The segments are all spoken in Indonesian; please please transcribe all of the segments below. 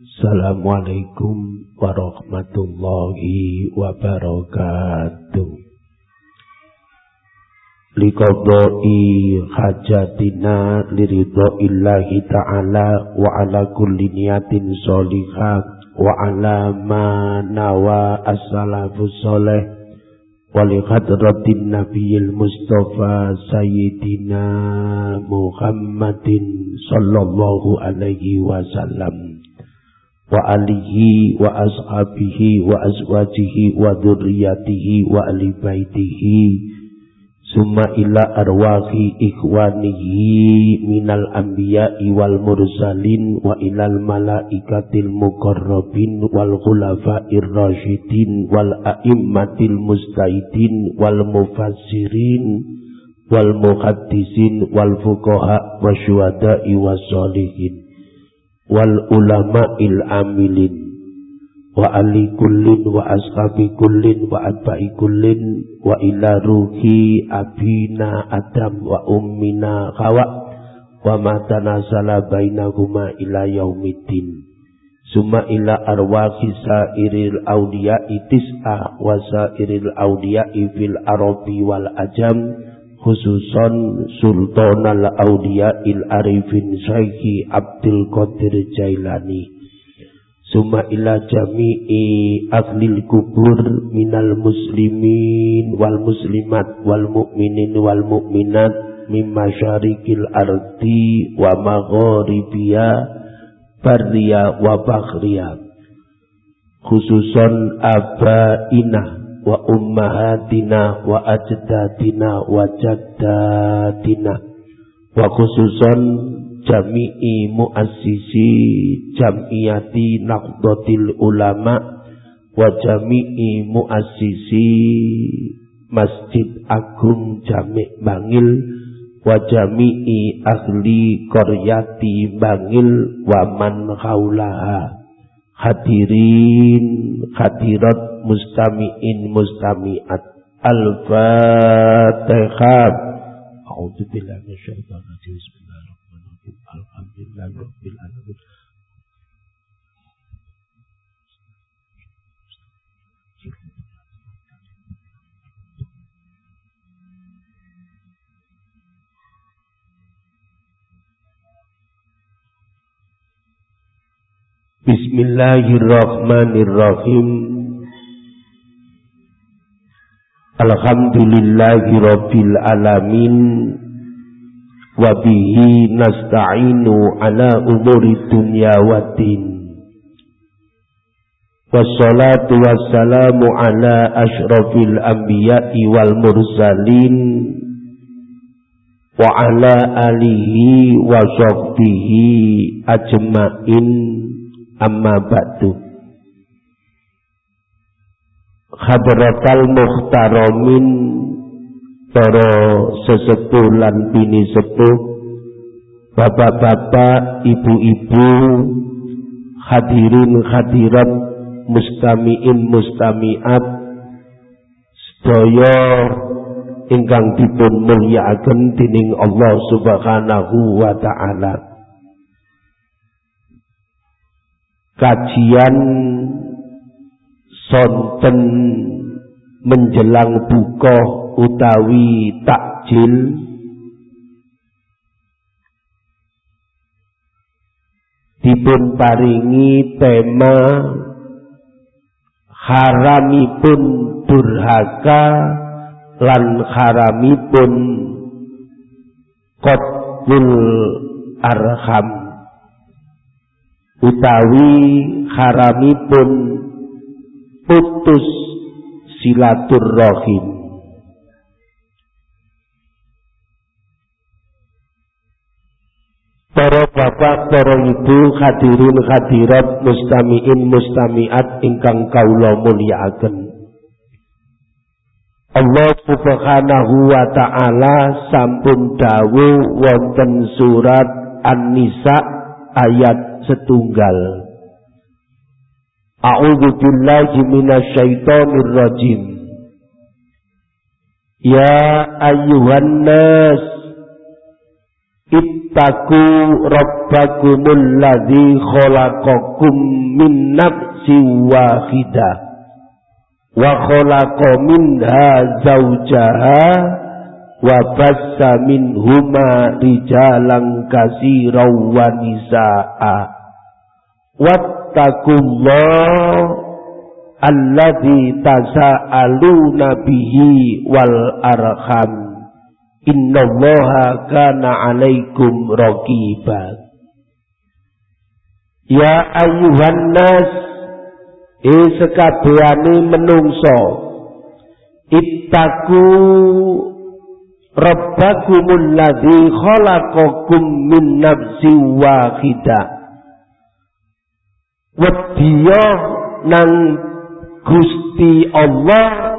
Assalamualaikum warahmatullahi wabarakatuh. Liqadai hajatina liridho illahi ta'ala wa ala kulli niyatin sholihah wa ala ma nawa as-salafu soleh wa li hadratin nabiyil mustafa sayyidina Muhammadin sallallahu alaihi wasallam wa alihi wa ashabihi wa azwajihi wa dzurriyyatihi wa ahli baitihi. Summa ila arwahi ikhwanihi minal anbiya'i wal mursalin wa ilal malaikatil muqarrabin wal khulafa'ir rasyidin wal a'immatil mustahidin wal mufassirin wal muhaddisin wal fuqaha wa syuhada'i wal ulama il amilin wa ali kullin wa ashabi kullin wa atba'i kullin wa ila ruhi abina adam wa ummina hawa wa ma tanasala bainahuma ila yaumiddin. Summa ila arwahi sairil awliya'i tis'a wa sairil awliya'i fil arabi wal ajam khususon Sultan al-Aulia il Arifin Syekhi Abdul Qadir Jailani. Suma ila jami'i ahlil kubur minal muslimin wal muslimat wal mu'minin wal mu'minat min masyarikil ardi wa magharibiya barriya wa bakhriya khususon abainah wa ummahatina wa ajdadina wa jaddatina wa khususan jami'i muassisi jamiyati naqdatil ulama wa jami'i muassisi Masjid Agung Jami' Bangil wa jami'i ahli qaryati Bangil wa man haulaha hadirin hadirat mustami'in mustami'at. Al-fatihah. A'udzu billahi minasyaitonir rajim bismillahirrahmanirrahim. Alhamdulillahi rabbil alamin Bismillahirrahmanirrahim. Alhamdulillahi Rabbil Alamin nasta'inu ala umuri dunya wa din. Wassalatu wassalamu ala ashrafil anbiya'i wal mursalin. Wa ala alihi wa sahbihi ajma'in Amma ba'du. Hadratal muhtaromin para sesepuh lan bini sepuh bapak-bapak ibu-ibu hadirin hadirat mustamiin mustamiat sedaya ingkang dipun mulyakaken dening Allah Subhanahu wa taala kajian sonten menjelang buka utawi takjil. Dipun paringi tema haramipun durhaka lan haramipun qatlul arham utawi haramipun putus silaturrahim Para bapak, para ibu, hadirin hadirat, mustamiin mustamiat ingkang kaula mulyakaken. Allah Subhanahu wa taala sampun dawuh wonten surat An-Nisa ayat setunggal. A'udzu billahi minasyaitonir rajim. Ya ayyuhan nas ittaku rabbakumul ladzi khalaqakum min nafsin wahidah wa khalaqa minha zawjaha wa bassa minhuma rijalan katsiran wa nisaa wattaqullah alladzi tasaaluna bihi wal arham. Innallaha kana alaikum raqiba. Ya ayuhan nas e sekabehane menungso ittaku rabbakumul ladzi khalaqakum min nafsin wahidah wedya nang Gusti Allah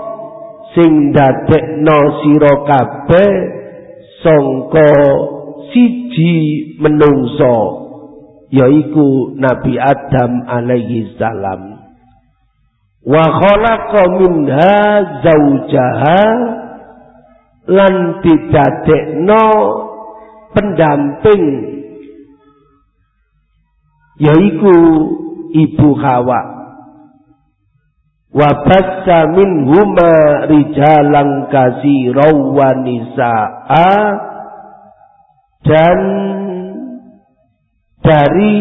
sing dadekno sira kabeh sangka siji menungso yaiku Nabi Adam alaihi salam. Wa khalaqa minha zaujaha lan didadekno pendamping. Yaiku ibu Hawa. Wa bassa minhuma rijalan katsiraw wa nisaa dan dari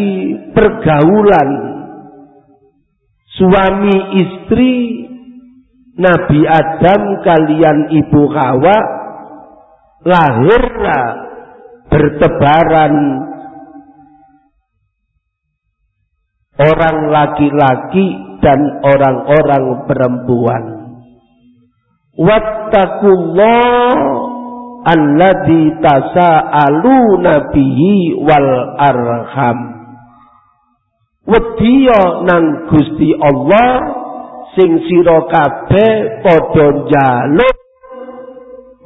pergaulan suami istri Nabi Adam kalian ibu Hawa lahirlah bertebaran orang laki-laki dan orang-orang perempuan. Wattaqullah alladzi tasaaluna bihi wal arham. Wedya nang Gusti Allah sing sira kabeh padha njaluk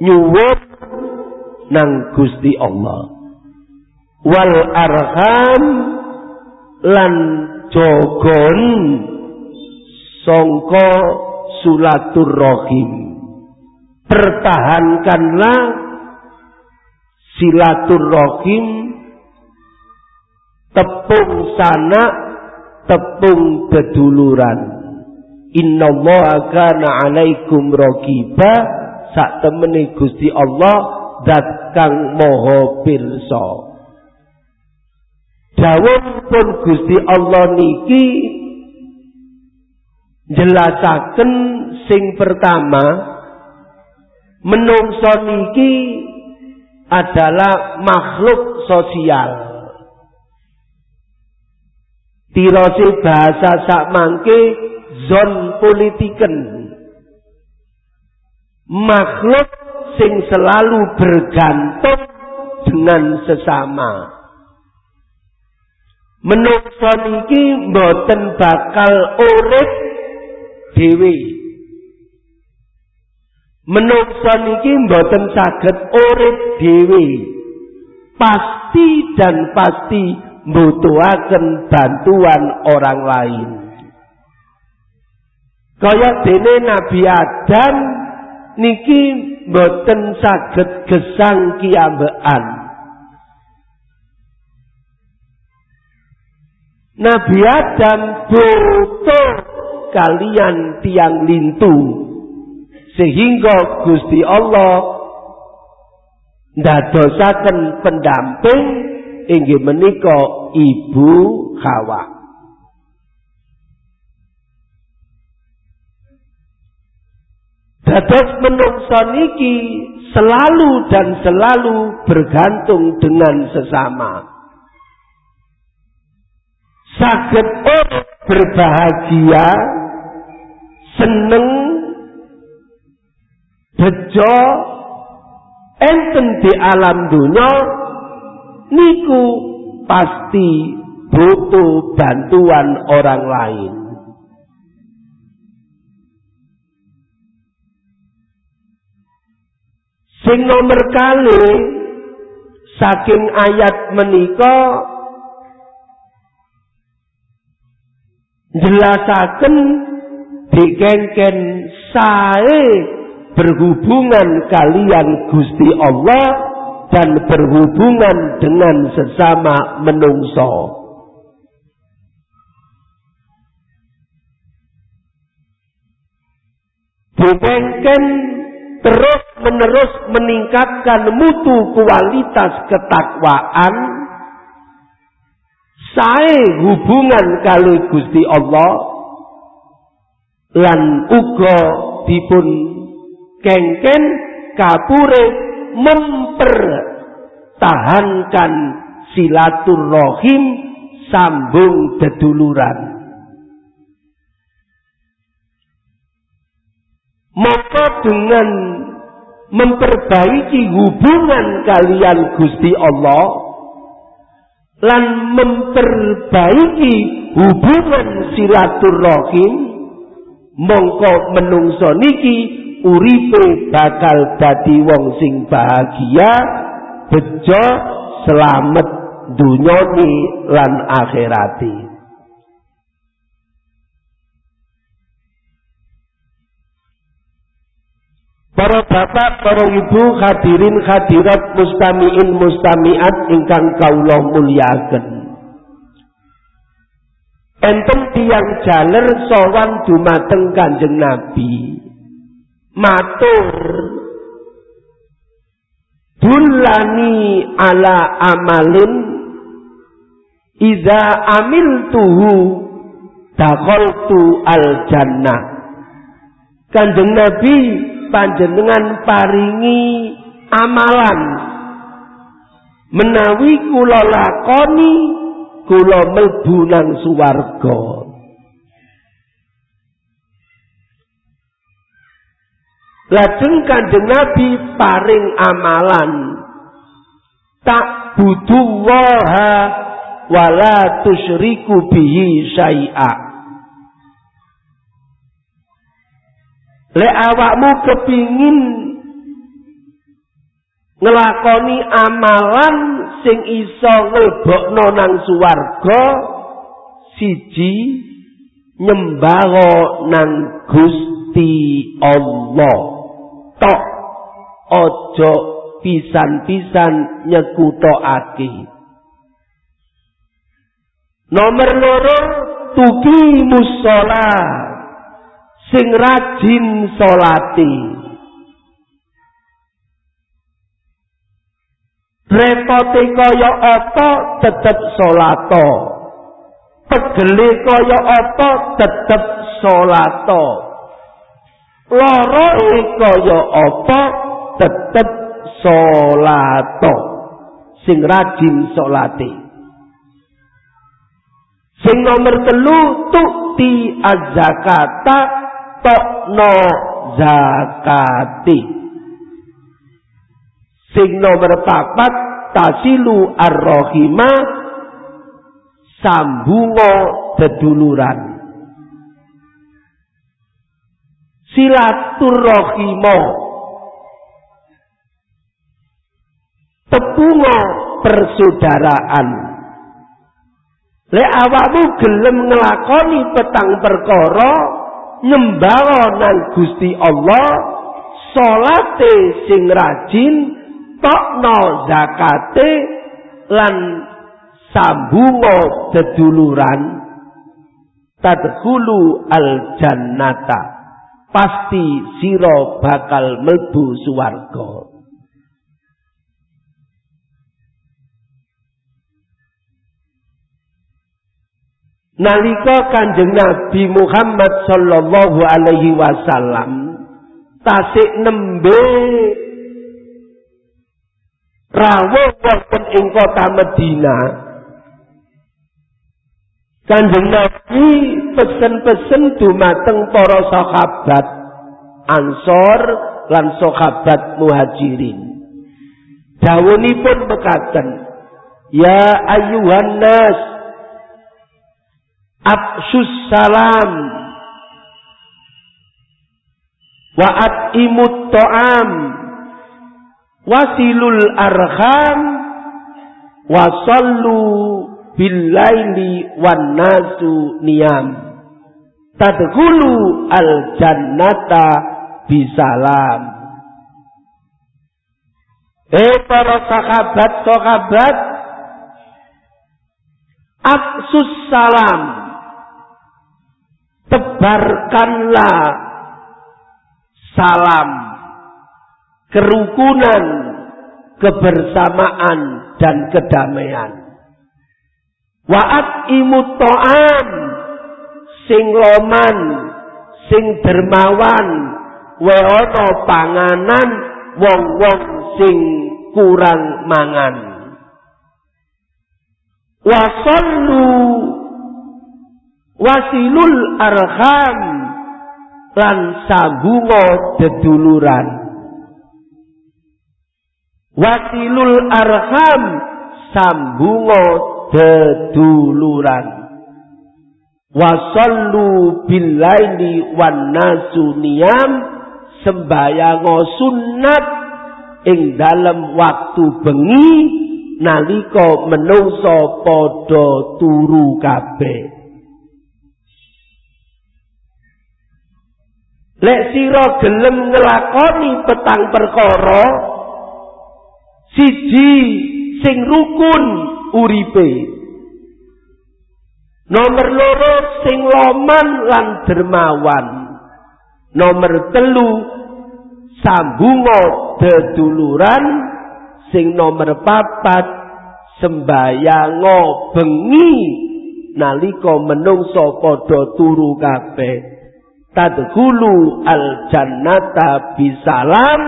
nyuwun nang Gusti Allah. Wal arham lan jogon sulatur rohim. Pertahankanlah silaturrohim tepung sana tepung beduluran innallaha kana alaikum raqiba sak temene Gusti Allah dat kang maha pirsa pun Gusti Allah niki jelasaken sing pertama menungso niki adalah makhluk sosial. Tirose bahasa sak mangke zon politiken. Makhluk sing selalu bergantung dengan sesama. Menungso niki mboten bakal urip dhewe. Menungso niki mboten saged urip dhewe. Pasti dan pasti mbutuhaken bantuan orang lain. Kaya dene Nabi Adam niki mboten saged gesang kiambean. Nabi Adam butuh kalian tiang lintu sehingga Gusti Allah ndadosaken pendamping inggih menika ibu Hawa Dados menungso niki selalu dan selalu bergantung dengan sesama. Saged berbahagia seneng bejo enten di alam dunia niku pasti butuh bantuan orang lain sing nomor kali saking ayat menika jelasaken dikengken sae berhubungan kalian Gusti Allah dan berhubungan dengan sesama menungso. Dipengken terus menerus meningkatkan mutu kualitas ketakwaan saya hubungan kali Gusti Allah lan uga dipun kengken kapure mempertahankan silaturahim sambung deduluran. Maka dengan memperbaiki hubungan kalian Gusti Allah lan memperbaiki hubungan silaturahim mongko menungso niki uripe bakal dadi wong sing bahagia bejo selamat dunyoni lan akhirati Para bapak, para ibu, hadirin hadirat mustamiin mustamiat ingkang kaula mulyakaken. Enten tiang jaler sowan dumateng Kanjeng Nabi. Matur Dulani ala amalin Iza amil tuhu Dakhaltu al jannah Kanjeng Nabi panjenengan paringi amalan. Menawi kula lakoni kula mlebu nang swarga. Lajeng Kanjeng Nabi paring amalan. Tak butuh waha wala tusyriku bihi syai'a Lek awakmu kepingin ngelakoni amalan sing iso nglebokno nang suwarga siji nyembah nang Gusti Allah. Tok ojo pisan-pisan nyekutokake. Nomor loro tuki musola sing rajin salati repote kaya apa tetep salato pegele kaya apa tetep salato loroe kaya apa tetep salato sing rajin salati sing nomor telu tukti az-zakata tokno zakati. Sing nomor papat tasilu ar-rahima sambungo deduluran. Silaturahimo tepungo persaudaraan. Le awakmu gelem ngelakoni petang perkara nyembara nang Gusti Allah salate sing rajin tokno zakate lan sambungo deduluran. Tadkhulu al jannata pasti sira bakal mlebu swarga Nalika Kanjeng Nabi Muhammad sallallahu alaihi wasallam tasik nembe rawuh wonten ing kota Medina Kanjeng Nabi pesen-pesen dumateng para sahabat Ansor lan sahabat Muhajirin. Dawunipun mekaten Ya ayuhan nas Absus salam. Wa imut to'am. Wasilul arham. Wasallu billaili wan nasu niyam. Tadkhulu al jannata bisalam Eh para sahabat, sahabat, Aksus salam. Tebarkanlah salam. Kerukunan, kebersamaan, dan kedamaian. Wa'at imut to'am. Sing loman, sing dermawan. Weono panganan, wong-wong sing kurang mangan wasallu wasilul arham lan sabungo deduluran. Wasilul arham sambungo deduluran. Wasallu billaili wan nasu niyam sembayango sunnat ing dalam waktu bengi nalika menungso padha turu kabeh lek sira gelem nglakoni petang perkara siji sing rukun uripe. Nomor loro sing loman lan dermawan. Nomor telu sambungo deduluran. Sing nomor papat sembayango bengi nalika menungso padha turu kabeh tadkhulu al jannata bisalam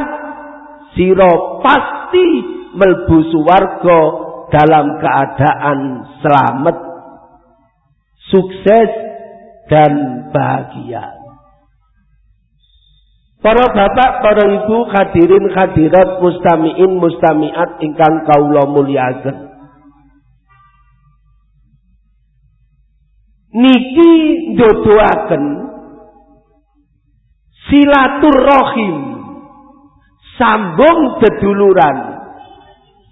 sira pasti melbu swarga dalam keadaan selamat sukses dan bahagia Para bapak, para ibu, hadirin hadirat, mustamiin mustamiat ingkang kaula mulyakaken. Niki ndodoaken silaturahim sambung deduluran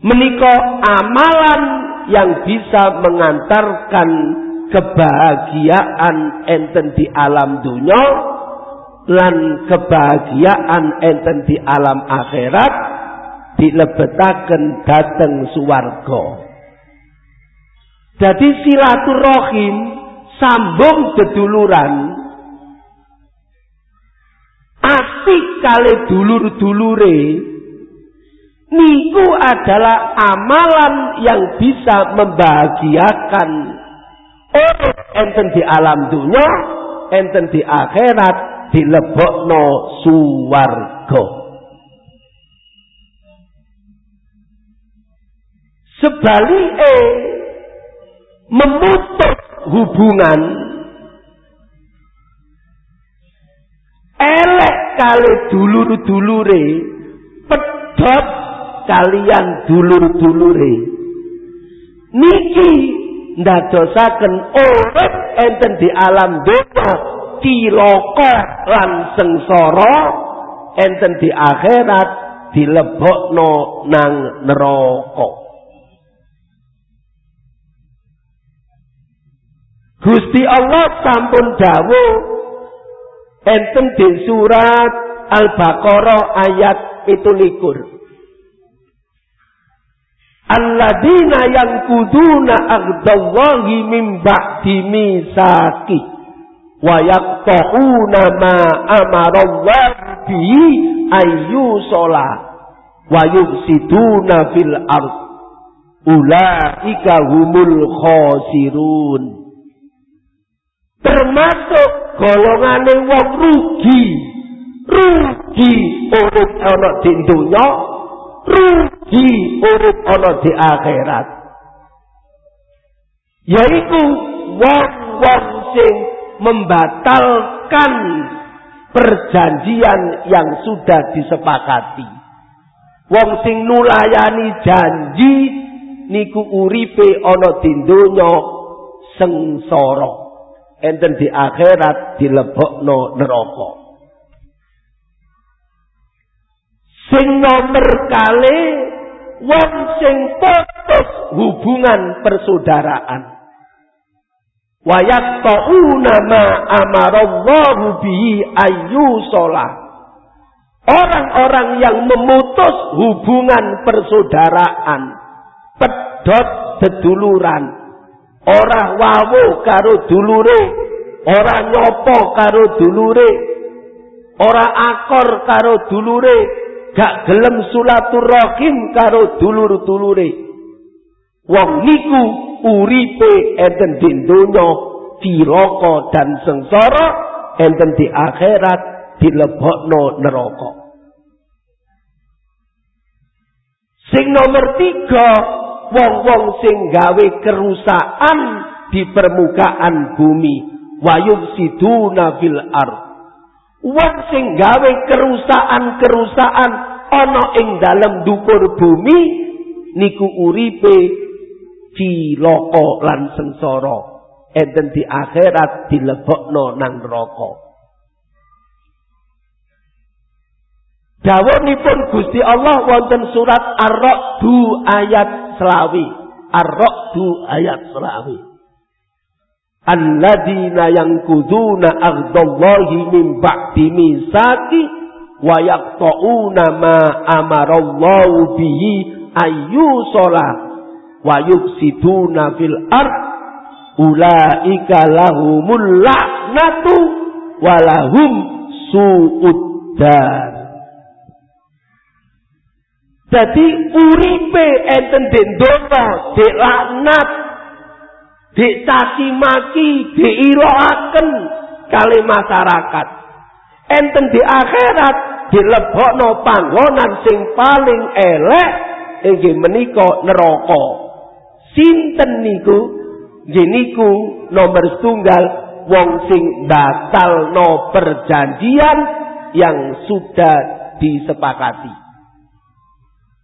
menika amalan yang bisa mengantarkan kebahagiaan enten di alam dunia lan kebahagiaan enten di alam akhirat dilebetaken dateng suwarga. Jadi silaturahim sambung deduluran asik kali dulur-dulure niku adalah amalan yang bisa membahagiakan orang enten di alam dunia enten di akhirat dilebokno suwarga. Sebaliknya memutus hubungan elek kali dulur-dulure pedot kalian dulur-dulure. Niki ndadosaken urip enten di alam dunia cilaka lan sengsara enten di akhirat dilebokno nang neraka. Gusti Allah sampun dawuh enten di surat Al-Baqarah ayat 17 Alladzina yang kuduna agdawahi min ba'di misaki wa yaqta'una ma amara Allah bihi ayyusala wa yufsiduna fil ard. Ulaika humul khosirun termasuk golongane wong rugi rugi urip ana di dunya rugi urip ana di akhirat yaitu wong-wong sing membatalkan perjanjian yang sudah disepakati. Wong sing nulayani janji niku uripe ana dindonya sengsara. Enten di akhirat dilebokno neraka. Sing nomor kali wong sing putus hubungan persaudaraan. Wa yaqta'una ma amarallahu bihi ayyusala. Orang-orang yang memutus hubungan persaudaraan, pedot deduluran, ora wawu karo dulure, ora nyopo karo dulure, ora akor karo dulure, gak gelem sulaturahim karo dulur-dulure. Wong niku uripe enten di donya cilaka dan sengsara enten di akhirat dilebokno neraka. Sing nomor tiga, wong-wong sing gawe kerusakan di permukaan bumi, wayub siduna fil ar. Wong sing gawe kerusakan-kerusakan ana ing dalem dukur bumi niku uripe cilaka lan sengsara. Enten di akhirat dilebokno nang neraka. Dawuhipun Gusti Allah wonten surat Ar-Ra'du ayat selawi. Ar-Ra'du ayat selawi. Alladzina yanquduna aghdallahi min ba'di misaki wa yaqta'una ma amarallahu bihi ayyusala wa yufsiduna fil ard ulaika lahumul la'natu walahum su'ud jadi uripe enten den dono, dek laknat, dek caci maki, diiloaken kali masyarakat. Enten di akhirat dilebokno panggonan sing paling elek inggih menika neraka. Sinten niku? Nggih niku nomor setunggal wong sing batalno perjanjian yang sudah disepakati.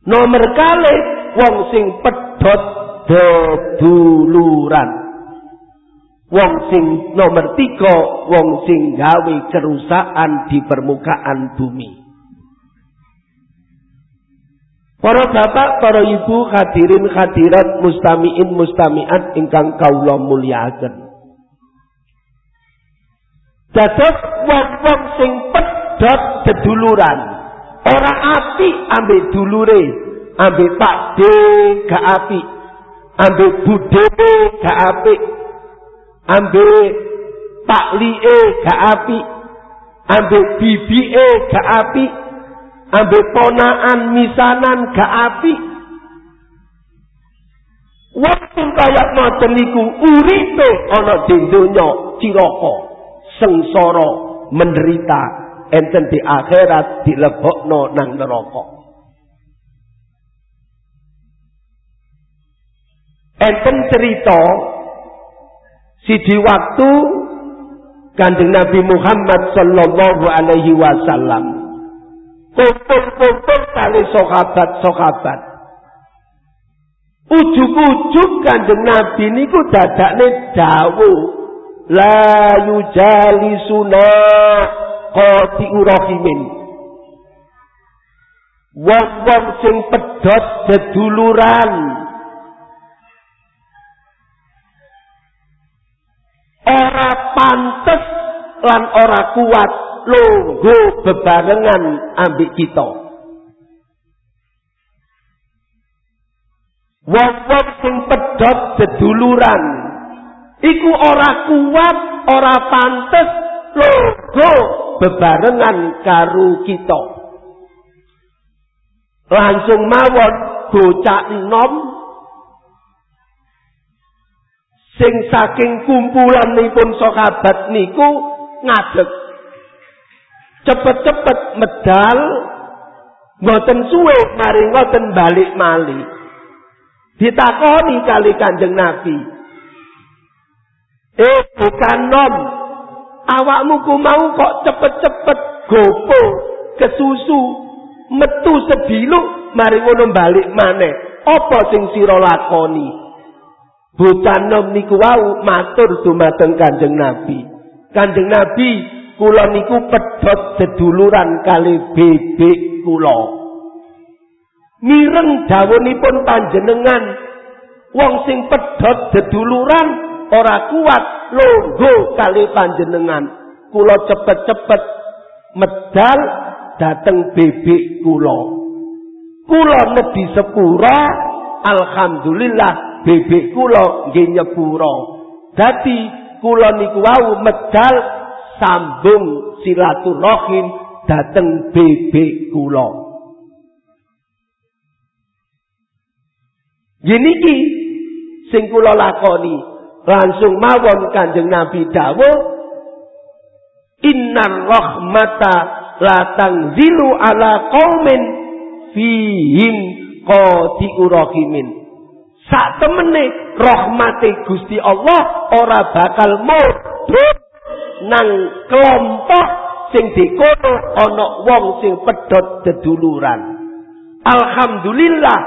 Nomor kali wong sing pedhot deduluran. Wong sing nomor tiga, wong sing gawe kerusakan di permukaan bumi. Para bapak, para ibu, hadirin hadirat, mustamiin mustamiat ingkang kaula mulyakaken. Dados wong-wong sing pedhot deduluran Orang api ambil dulure, ambil pak D gak api, ambil bude gak api, pak lie gak api, ambil bibi e gak api, ambil ponaan misanan gak api. Waktu kayak ngoten niku uripe ana di donya sengsara, menderita, enten di akhirat dilebokno nang neraka. Enten cerita siji waktu Kanjeng Nabi Muhammad sallallahu alaihi wasallam kumpul-kumpul kali sahabat-sahabat. Ujuk-ujuk Kanjeng Nabi niku dadakne dawuh la yujalisuna qati urahimin. Wong-wong sing pedhot deduluran. Ora pantes lan ora kuat lungguh bebarengan ambik kita. Wong-wong sing pedhot deduluran. Iku ora kuat ora pantes lungguh bebarengan karo kita. Langsung mawon bocah enom sing saking kumpulanipun sahabat niku ngadeg. Cepet-cepet medal ngoten suwe mari ngoten balik mali. Ditakoni kali Kanjeng Nabi. Eh bukan nom, awakmu ku mau kok cepet-cepet gopo kesusu metu sebilu mari ngono balik maneh. Apa sing sira lakoni? Bocah nom niku wau matur dumateng Kanjeng Nabi. Kanjeng Nabi kula niku pedhot seduluran kali bebek kula. Mireng dawuhipun panjenengan wong sing pedhot seduluran ora kuat longgo kali panjenengan kula cepet-cepet medal dateng bebek kula. Kula nebi sepura, alhamdulillah bebek kula nggih nyepura. Dadi kula niku wau medal sambung silaturahim dateng bebek kula. Yeniki sing kula lakoni langsung mawon Kanjeng Nabi dawuh Innar rahmata la tanzilu ala qaumin fihim qati'u rahimin. Sak temene rahmate Gusti Allah ora bakal mudhun nang kelompok sing dikono ana wong sing pedhot deduluran. Alhamdulillah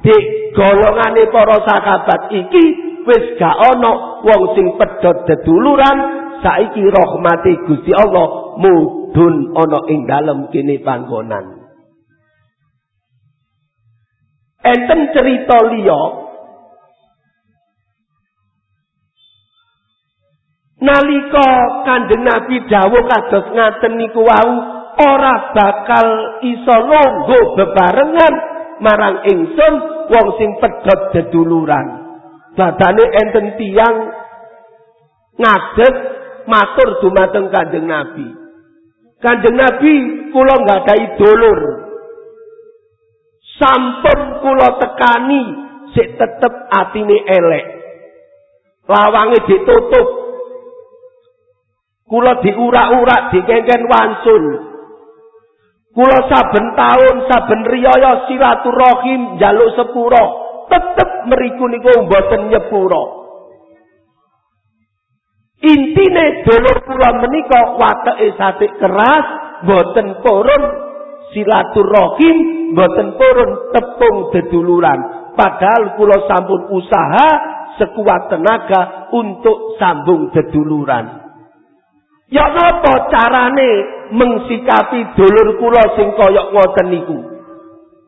di golongane para sahabat iki wis gak ana wong sing pedhot deduluran saiki rahmati Gusti Allah mudhun ana ing dalem kene panggonan. Enten cerita liya nalika Kanjeng Nabi dawuh kados ngaten niku wau ora bakal iso longgo bebarengan marang ingsun wong sing pedhot deduluran dadane enten tiang ngadeg matur dumateng Kanjeng Nabi. Kanjeng Nabi kula nggak ada idolur sampun kula tekani sik tetep atine elek. Lawange ditutup kula diurak-urak dikengken wansul. Kula saben taun saben riyaya silaturahim njaluk sepura tetep mriku niku mboten nyepura intine dulur kula menika wateke satik keras mboten purun silaturahim mboten purun tepung deduluran. Padahal kula sampun usaha sekuat tenaga untuk sambung deduluran. Ya napa carane mengsikapi dulur kula sing kaya ngoten niku?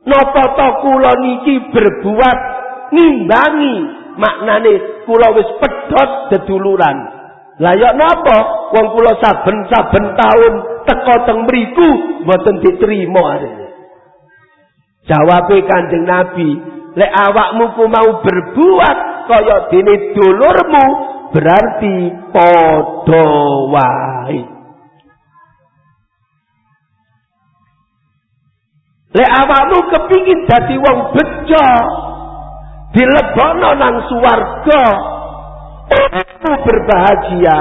Napa to kula niki berbuat ngimbangi maknane kula wis pedhot deduluran. Lah ya napa wong kula saben-saben taun teka teng mriku mboten diterima arene. Jawabe Kanjeng Nabi, lek awakmu ku mau berbuat kaya dene dulurmu, berarti padha wae. Lek awakmu kepingin dadi wong bejo, dilebokno nang suwarga, aku berbahagia,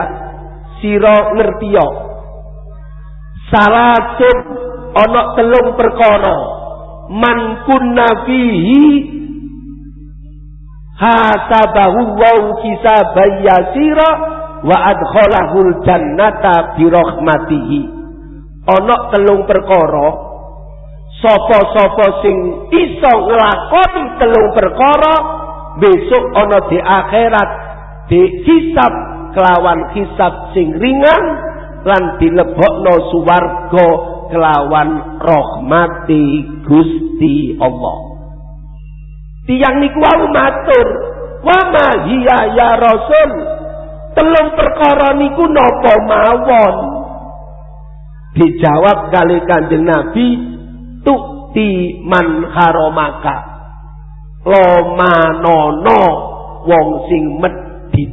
sira ngertiya. Salatun ana telung perkara. Man kunna fihi hasabahu wa hisaban yasira wa adkhalahul jannata bi rahmatihi ana telung perkara sapa-sapa sing iso nglakoni telung perkara besok ana di akhirat di hisab kelawan hisab sing ringan lan dilebokno suwarga kelawan rahmati Gusti Allah Tiang niku wau matur, "Wa ma hiya ya Rasul?" Telung perkara niku napa mawon? Dijawab kali Kanjeng Nabi, "Tukti man haromaka." Lomanono wong sing medit.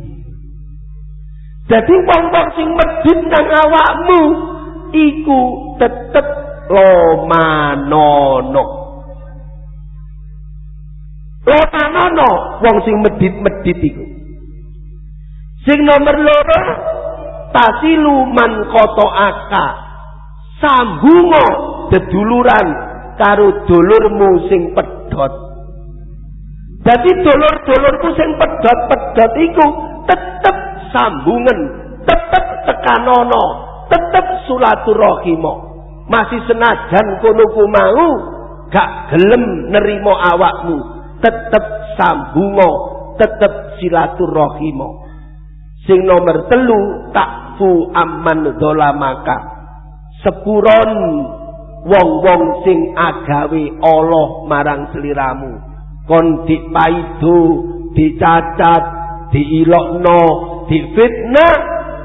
Jadi wong-wong sing medit nang awakmu iku tetep lomanono. Lotanono wong sing medit-medit iku. Sing nomor loro tasilu man koto aka. Sambungo deduluran karo dulurmu sing pedhot. Dadi dulur-dulurku sing pedhot-pedhot iku tetep sambungan, tetep tekanono, tetep sulaturahimo. Masih senajan kono ku mau gak gelem nerimo awakmu tetep sambungo, tetep silaturahimo. Sing nomor telu takfu aman dolamaka. Sepuron wong-wong sing agawe Allah marang seliramu. Kon dipaido, dicacat, diilokno, difitnah,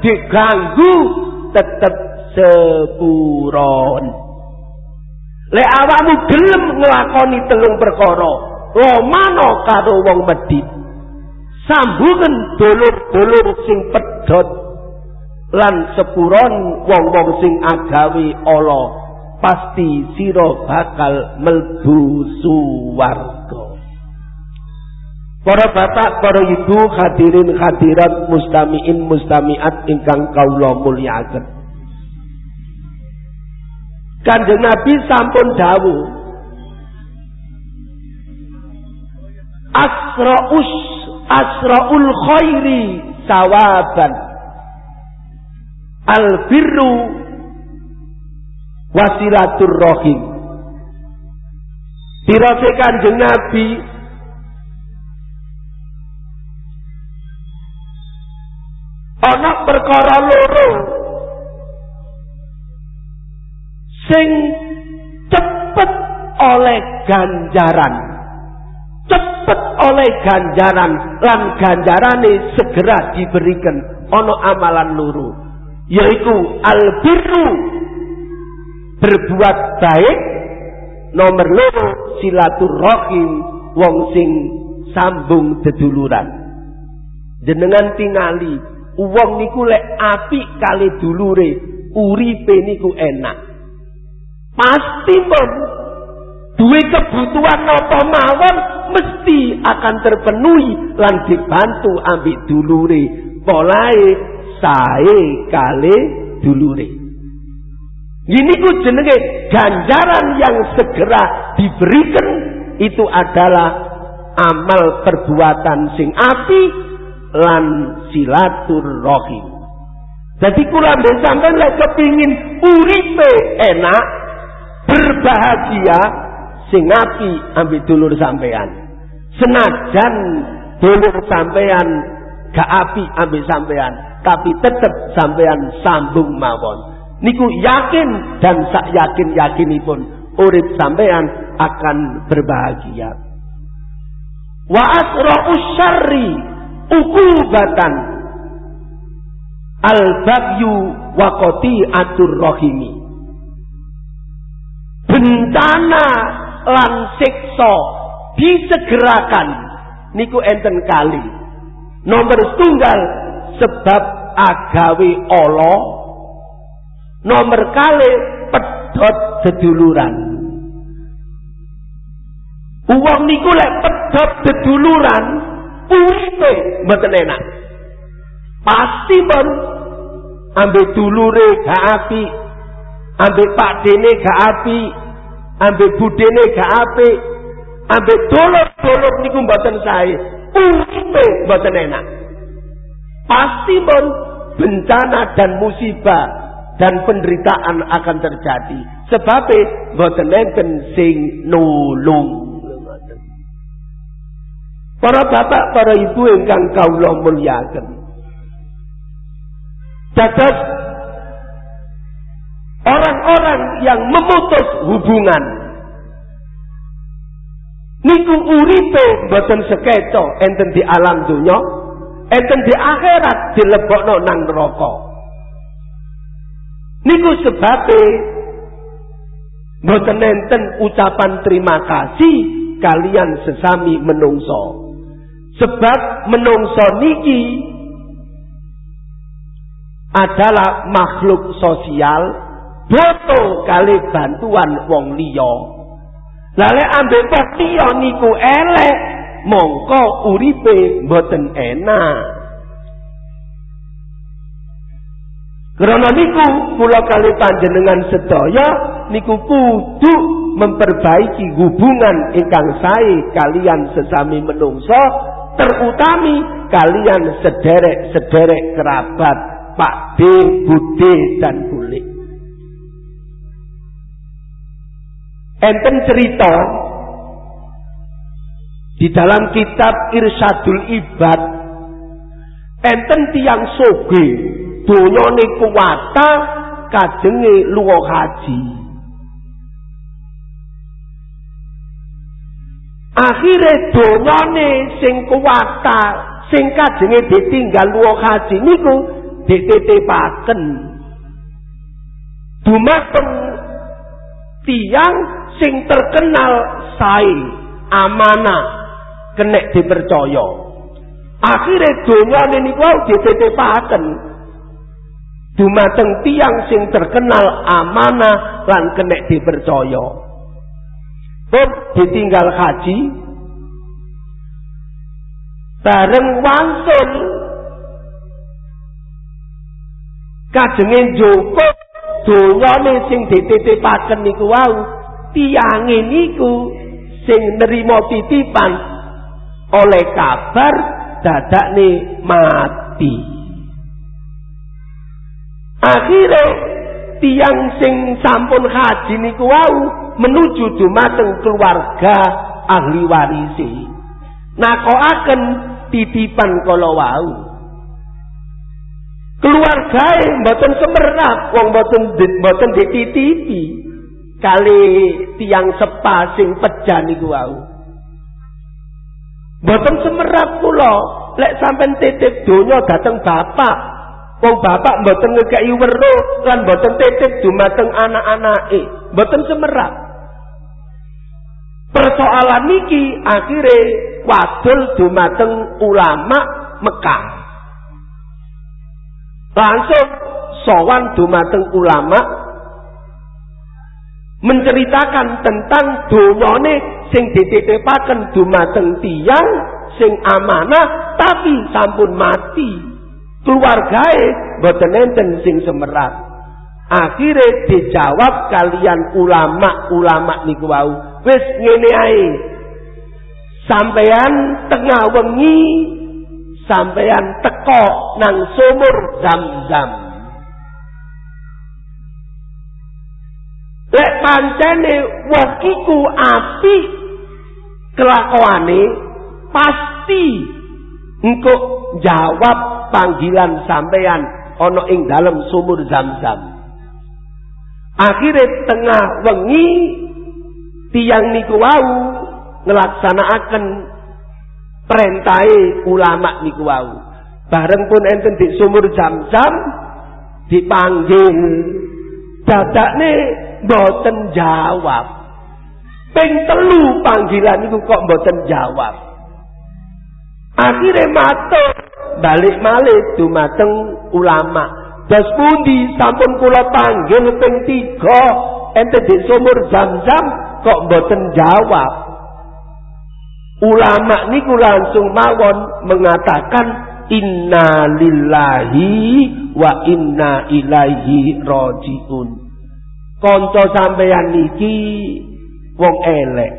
diganggu, tetep sepuron. Lek awakmu gelem nglakoni telung perkara, lomano karo wong medhit. Sambungen dulur-dulur sing pedhot lan sepuron wong-wong sing agawe Allah, pasti sira bakal melbu suwarga. Para bapak, para ibu, hadirin hadirat, mustamiin mustamiat ingkang kaula mulyakaken. Kanjeng Nabi sampun dawuh Asraus asraul khairi sawaban al birru wasilatur rahim Dirase Kanjeng Nabi. Ana perkara loro. Sing cepet oleh ganjaran. Cepet oleh ganjaran. Lan ganjarane segera diberikan. Ono amalan luru yaitu albirru berbuat baik nomor loro silaturahim wong sing sambung deduluran. Jenengan tingali wong niku lek apik kali dulure uripe niku enak. Pasti pun duwe kebutuhan apa mawon mesti akan terpenuhi lan dibantu ambik dulure. Polae sae kale dulure ini ku jenenge ganjaran yang segera diberikan. Itu adalah amal perbuatan sing api lan silaturahim. Jadi kula sampean lek kepingin uripe enak, berbahagia sing api ambil dulur sampean. Senajan dulur sampean gak api ambil sampean. Tapi tetap sampean sambung mawon niku yakin dan sak yakin yakinipun urip sampean akan berbahagia. Wa asra'u syarri ukubatan. Al bagyu wa atur rohimi bencana lan siksa disegerakan. Niku enten kali. Nomor tunggal sebab agawe Allah nomor kali pedot seduluran uang niku lek pedot seduluran uripe mboten enak pasti pun ambil dulure gak api ambil pak dene gak api ambek budene gak apik, ambek dolok-dolok niku mboten sae. Uripe mboten enak. Pasti pun bencana dan musibah dan penderitaan akan terjadi. Sebab mboten enten sing nulung. Para bapak, para ibu ingkang kawula mulyakaken. Dados orang-orang yang memutus hubungan niku uripe mboten sekeco enten di alam dunya enten di akhirat dilebokno nang neraka niku sebabe mboten enten ucapan terima kasih kalian sesami menungso sebab menungso niki adalah makhluk sosial butuh kali bantuan wong liya. Lale ambek wong niku elek, mongko uripe mboten enak. Karena niku kula kali panjenengan sedaya niku kudu memperbaiki hubungan ingkang sae kalian sesami menungso terutami kalian sederek-sederek kerabat Pak D, Bude dan Bulik. enten cerita di dalam kitab Irsadul Ibad enten tiang soge donyane kuwata kajenge lunga haji. Akhire donyane sing kuwata sing kajenge ditinggal lunga haji niku dititipaken dumateng tiang sing terkenal sae, amanah, kenek dipercaya. Akhire dongane niku dititipaken dumateng tiang sing terkenal amanah lan kenek dipercaya. Bob ditinggal haji. Bareng wangsul. Kajenge Joko dongane sing dititipaken niku wau tiange niku sing nerima titipan oleh kabar dadakne mati akhirnya tiang sing sampun haji niku wau menuju dumateng keluarga ahli warisi nakoaken titipan kala wau Keluargae mboten semerap wong mboten mboten dititipi kali tiang sepa sing pejan niku wau. Mboten semerap kula lek sampean titip donya dateng bapak. Wong bapak mboten ngekeki weruh lan mboten titip dumateng anak-anake. Mboten semerap. Persoalan niki akhire wadul dumateng ulama Mekah. Langsung sowan dumateng ulama menceritakan tentang donyane sing dititipaken dumateng tiang sing amanah tapi sampun mati. Keluargae boten enten sing semerat. Akhirnya dijawab kalian ulama-ulama niku wau. Wis ngene ae. Sampean tengah wengi sampeyan teko nang sumur zam-zam. Lek pancene wong iku api kelakuane pasti engko jawab panggilan sampeyan ana ing dalam sumur zam-zam. Akhire tengah wengi tiang niku wau ngelaksanakaken perintahe ulama niku wau. Bareng pun enten di sumur jam-jam dipanggil. Dadakne mboten jawab. Ping telu panggilan niku kok mboten jawab. Akhirnya matur balik malih dumateng ulama. Das pundi sampun kula panggil ping tiga enten di sumur jam-jam kok mboten jawab. Ulama niku langsung mawon mengatakan inna lillahi wa inna ilaihi rajiun. Kanca sampeyan niki wong elek.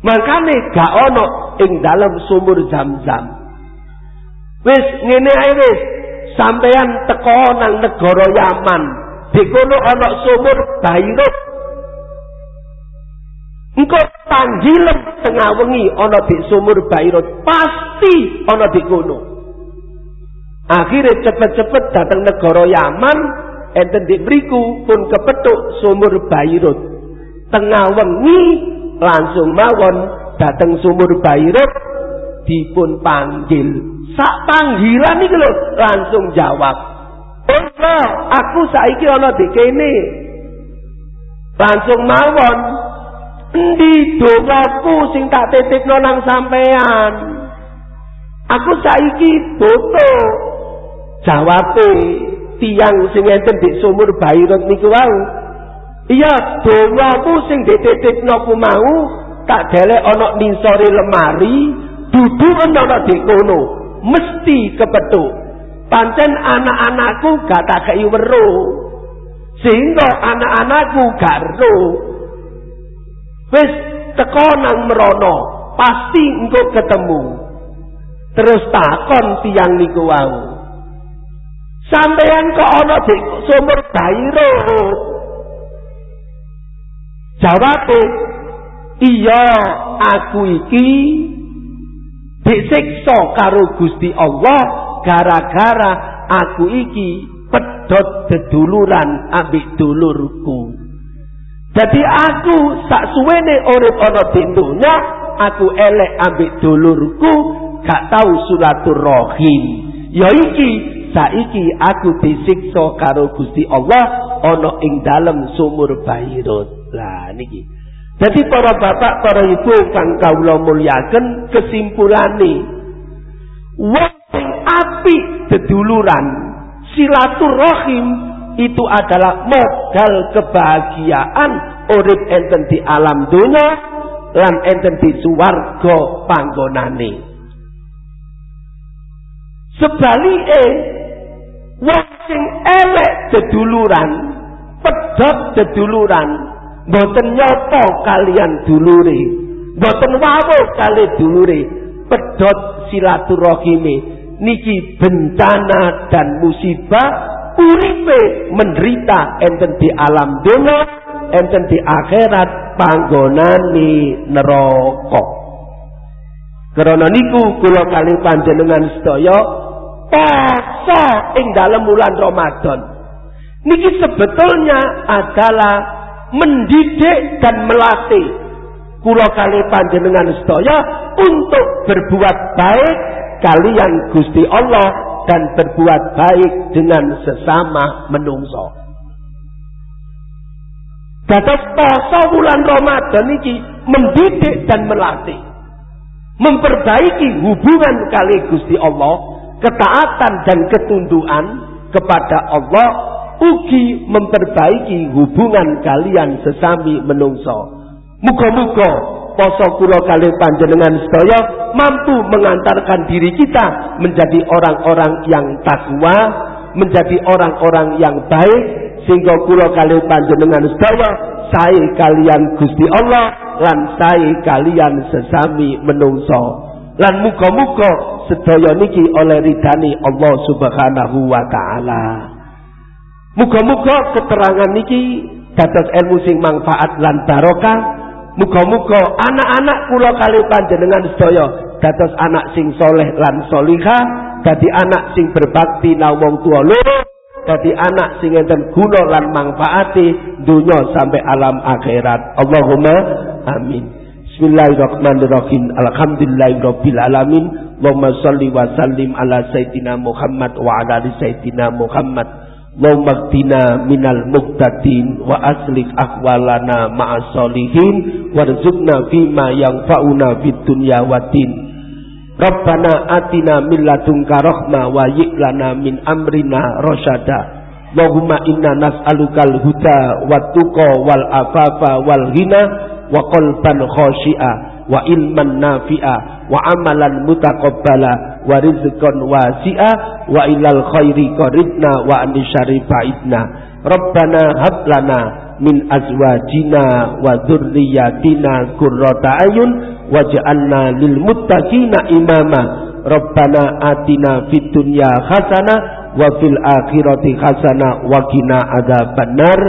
Makane gak ono ing dalam sumur Zam-Zam. Wis ngene ae wis, sampeyan teko nang negara Yaman. Di kono ana sumur Bayrut Engko panggilan tengah wengi ana di sumur Bairut, pasti ana di kono. Akhirnya cepet-cepet datang negara Yaman, enten di beriku pun kepethuk sumur Bairut. Tengah wengi langsung mawon datang sumur Bairut dipun panggil. Sak panggilan iki lho langsung jawab. Oh, aku saiki ana di kene. Langsung mawon Endi dongaku sing tak titipno nang sampean? Aku saiki boto. Jawabe tiang sing enten di sumur Bairut niku wau. Iya, dongaku sing dititipno ku mau tak delek ana nisore lemari, dudu ana di kono. Mesti kepethuk. Pancen anak-anakku gak tak kei weruh. Sehingga anak-anakku gak weruh. Wis teko nang merono, pasti engko ketemu. Terus takon tiang niku wau. Sampeyan kok ana di sumur Dairo? Jawabe, iya aku iki disiksa karo Gusti Allah gara-gara aku iki pedot deduluran ambek dulurku. Jadi aku sak suwene urip ana dindunya, aku elek ambek dulurku, gak tau rahim. Ya iki saiki aku disiksa karo Gusti Allah ana ing dalem sumur Bairut. Lah niki. Jadi para bapak, para ibu kang kawula mulyaken kesimpulane wong sing apik deduluran silaturahim itu adalah modal kebahagiaan urip enten di alam dunia lan enten di suwarga panggonane. Sebalike wong sing elek deduluran, pedhot deduluran, boten nyoto kalian dulure, boten wawuh kali dulure, pedhot silaturahime niki bencana dan musibah uripe menderita enten di alam dunia, enten di akhirat panggonane neraka. Karena niku kula kali panjenengan sedaya poso ing dalam bulan Ramadan. Niki sebetulnya adalah mendidik dan melatih kula kali panjenengan sedaya untuk berbuat baik kalian Gusti Allah dan berbuat baik dengan sesama menungso. Dados poso bulan Ramadan niki mendidik dan melatih memperbaiki hubungan kali Gusti Allah ketaatan dan ketunduan kepada Allah ugi memperbaiki hubungan kalian sesami menungso. Muga-muga poso kula kali panjenengan sedaya mampu mengantarkan diri kita menjadi orang-orang yang takwa, menjadi orang-orang yang baik sehingga kula kali panjenengan sedaya saya kalian Gusti Allah lan saya kalian sesami menungso. Lan muga-muga sedaya niki oleh ridani Allah Subhanahu wa taala. Muga-muga keterangan niki dados ilmu sing manfaat lan barokah. Muga-muga anak-anak kula kali panjenengan sedaya dados anak sing soleh lan solihah, dadi anak sing berbakti nang wong tua loro, dadi anak sing enten guna lan manfaati dunya sampai alam akhirat. Allahumma amin. Bismillahirrahmanirrahim. Alhamdulillahirabbil alamin. Allahumma shalli wa sallim ala sayyidina Muhammad wa ala ali sayyidina Muhammad. Allahumma qina minal muqtadin wa aslih ahwalana ma'as solihin fima yanfa'una fid dunya waddin. Rabbana atina min ladunka rahmah wa yi'lana min amrina rasyada. Allahumma inna nas'alukal huda wat tuqa wal afafa wal ghina wa qalban khashi'a wa ilman nafi'a wa amalan mutaqabbala wa rizqan wasi'a wa ilal khairi qaribna wa an syarri ba'idna rabbana hab lana min azwajina wa dzurriyyatina qurrata ayun waj'alna lil muttaqina imama. Rabbana atina fid dunya hasanah wa fil akhirati hasanah wa qina adzabannar.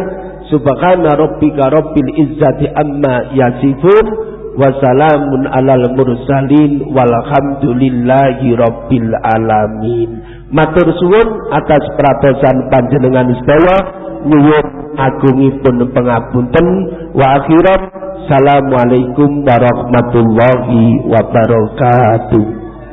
Subhana rabbika rabbil izzati amma yasifun wa salamun alal mursalin walhamdulillahi rabbil alamin. Matur suwun atas pradosan panjenengan sedaya nyuwun agungipun pengapunten wa akhirat Assalamualaikum warahmatullahi wabarakatuh.